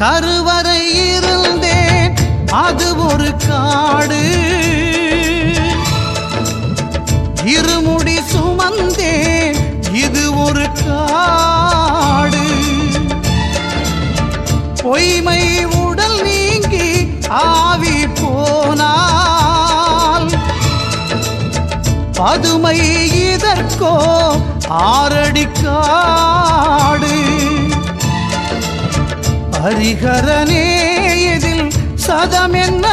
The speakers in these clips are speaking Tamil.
கருவறை இருந்தேன். அது ஒரு காடு. இருமுடி சுமந்தேன். இது ஒரு காடு. பொய்மை உடல் நீங்கி ஆவி போனால் பதுமை இதற்கோ ஆரடிக்காடு காடு. ஹரிஹரனே இதில் சதம் என்ன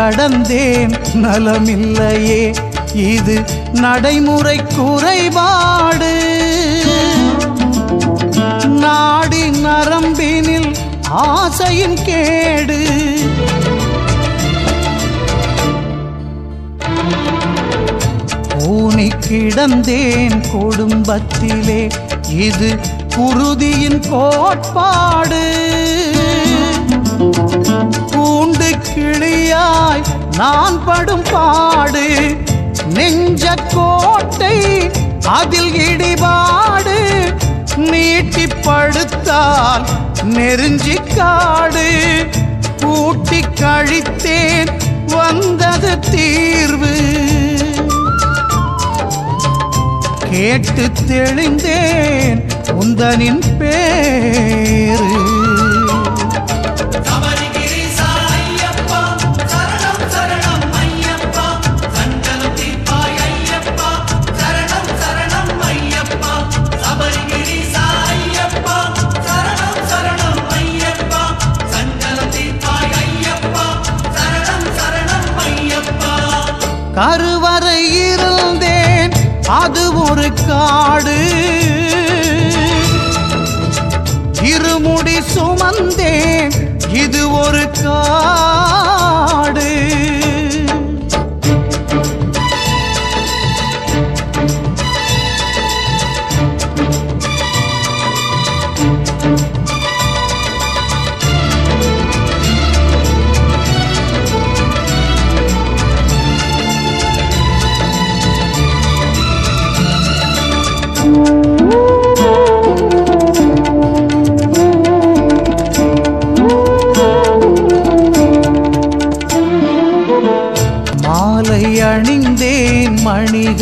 கடந்தேன். நலமில்லையே இது நடைமுறை குறைபாடு. நாடி நரம்பினில் ஆசையின் கேடு. ஊனி கிடந்தேன் குடும்பத்திலே இது குருதியின் கோட்பாடு. நான் படும் பாடு நெஞ்ச கோட்டை அதில் இடிபாடு நீட்டி படுத்தால் நெருஞ்சி காடு. கூட்டி கழித்தேன் வந்தது தீர்வு. கேட்டு தெளிந்தேன் உந்தனின் பேரு. கருவறை இருந்தேன். அது ஒரு காடு. இருமுடி சுமந்தேன். இது ஒரு காடு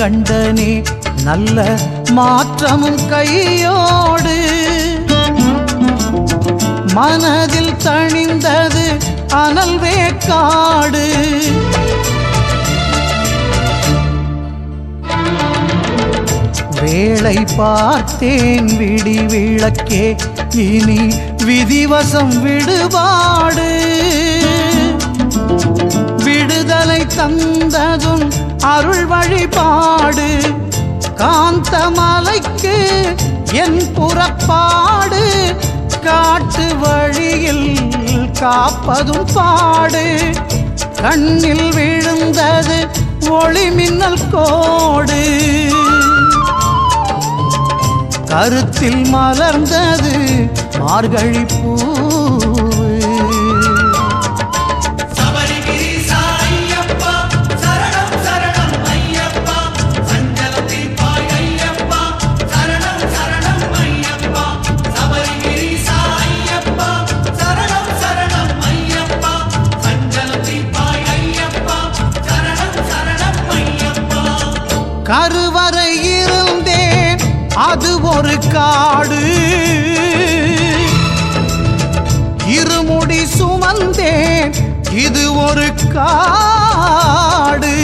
கண்டனே நல்ல மாற்றமும் கையோடு. மனதில் தணிந்தது அனல் வேக்காடு. வேளை பார்த்தேன் விடி விளக்கே இனி விதிவசம் விடுபாடு. விடுதலை தந்ததும் அருள் வழிபாடு காந்தமலைக்கு என் புறப்பாடு. காட்டு வழியில் காப்பதும் பாடு. கண்ணில் விழுந்தது ஒளி மின்னல் கோடு. கருத்தில் மலர்ந்தது மார்கழி பூவு கருவறை இருந்தேன். அது ஒரு காடு. இருமுடி சுமந்தேன். இது ஒரு காடு.